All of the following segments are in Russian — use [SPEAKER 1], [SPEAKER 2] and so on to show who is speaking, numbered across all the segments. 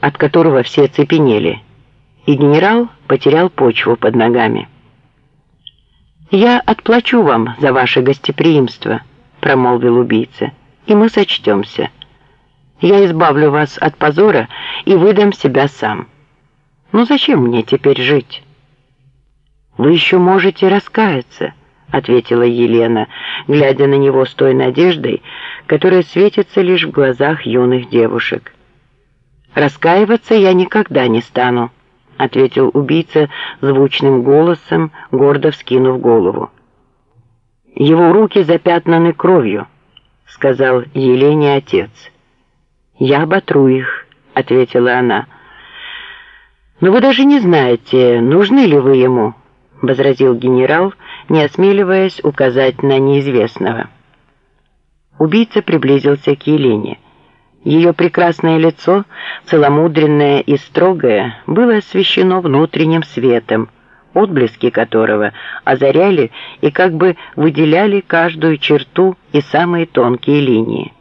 [SPEAKER 1] от которого все цепенели, и генерал потерял почву под ногами. «Я отплачу вам за ваше гостеприимство», — промолвил убийца, — «и мы сочтемся. Я избавлю вас от позора и выдам себя сам. Ну зачем мне теперь жить?» «Вы еще можете раскаяться», — ответила Елена, глядя на него с той надеждой, которая светится лишь в глазах юных девушек. «Раскаиваться я никогда не стану», — ответил убийца звучным голосом, гордо вскинув голову. «Его руки запятнаны кровью», — сказал Елене отец. «Я оботру их», — ответила она. «Но вы даже не знаете, нужны ли вы ему», — возразил генерал, не осмеливаясь указать на неизвестного. Убийца приблизился к Елене. Ее прекрасное лицо, целомудренное и строгое, было освещено внутренним светом, отблески которого озаряли и как бы выделяли каждую черту и самые тонкие линии.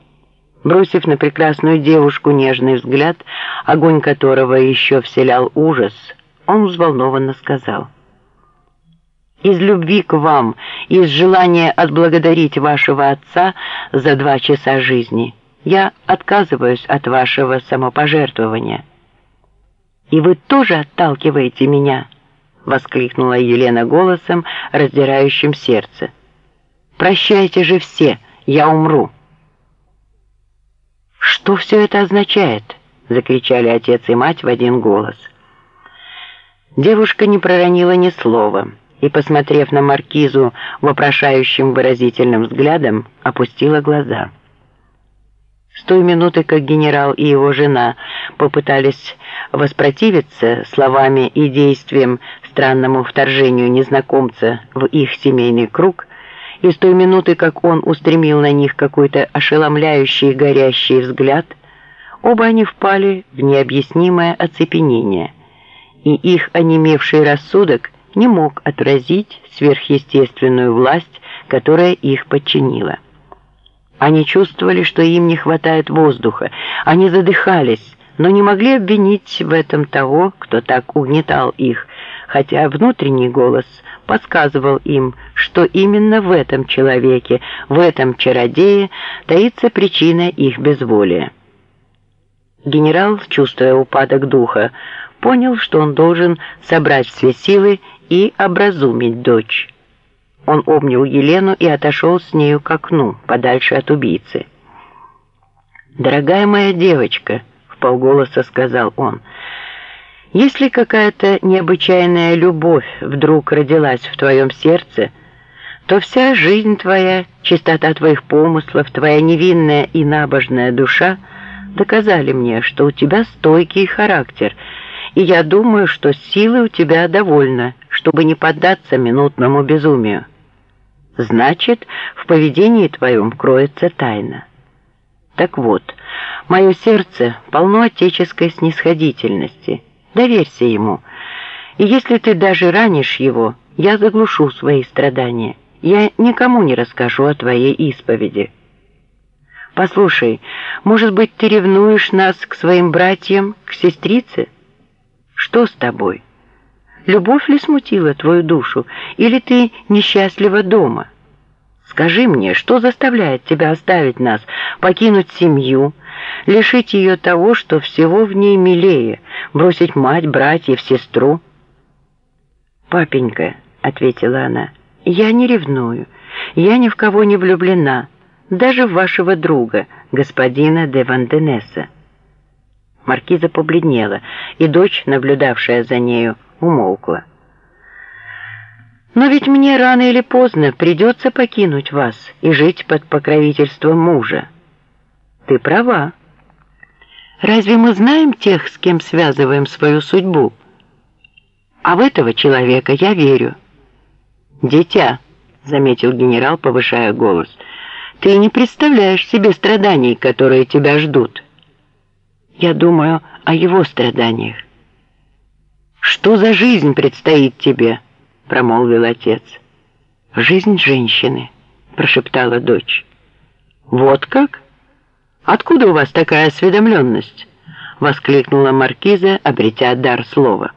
[SPEAKER 1] Бросив на прекрасную девушку нежный взгляд, огонь которого еще вселял ужас, он взволнованно сказал — из любви к вам, из желания отблагодарить вашего отца за два часа жизни, я отказываюсь от вашего самопожертвования. И вы тоже отталкиваете меня, воскликнула Елена голосом, раздирающим сердце. Прощайте же все, я умру. Что все это означает? закричали отец и мать в один голос. Девушка не проронила ни слова и, посмотрев на маркизу вопрошающим выразительным взглядом, опустила глаза. С той минуты, как генерал и его жена попытались воспротивиться словами и действиям странному вторжению незнакомца в их семейный круг, и с той минуты, как он устремил на них какой-то ошеломляющий горящий взгляд, оба они впали в необъяснимое оцепенение, и их онемевший рассудок – не мог отразить сверхъестественную власть, которая их подчинила. Они чувствовали, что им не хватает воздуха, они задыхались, но не могли обвинить в этом того, кто так угнетал их, хотя внутренний голос подсказывал им, что именно в этом человеке, в этом чародее таится причина их безволия. Генерал, чувствуя упадок духа, понял, что он должен собрать все силы и образумить дочь. Он обнял Елену и отошел с нею к окну, подальше от убийцы. «Дорогая моя девочка», — в полголоса сказал он, — «если какая-то необычайная любовь вдруг родилась в твоем сердце, то вся жизнь твоя, чистота твоих помыслов, твоя невинная и набожная душа доказали мне, что у тебя стойкий характер — и я думаю, что силы у тебя довольно, чтобы не поддаться минутному безумию. Значит, в поведении твоем кроется тайна. Так вот, мое сердце полно отеческой снисходительности. Доверься ему. И если ты даже ранишь его, я заглушу свои страдания. Я никому не расскажу о твоей исповеди. Послушай, может быть, ты ревнуешь нас к своим братьям, к сестрице? Что с тобой? Любовь ли смутила твою душу, или ты несчастлива дома? Скажи мне, что заставляет тебя оставить нас, покинуть семью, лишить ее того, что всего в ней милее, бросить мать, братьев, сестру? «Папенька», — ответила она, — «я не ревную, я ни в кого не влюблена, даже в вашего друга, господина де Ванденеса». Маркиза побледнела, и дочь, наблюдавшая за нею, умолкла. «Но ведь мне рано или поздно придется покинуть вас и жить под покровительством мужа». «Ты права. Разве мы знаем тех, с кем связываем свою судьбу? А в этого человека я верю». «Дитя», — заметил генерал, повышая голос, — «ты не представляешь себе страданий, которые тебя ждут». Я думаю о его страданиях. «Что за жизнь предстоит тебе?» — промолвил отец. «Жизнь женщины», — прошептала дочь. «Вот как? Откуда у вас такая осведомленность? — воскликнула маркиза, обретя дар слова.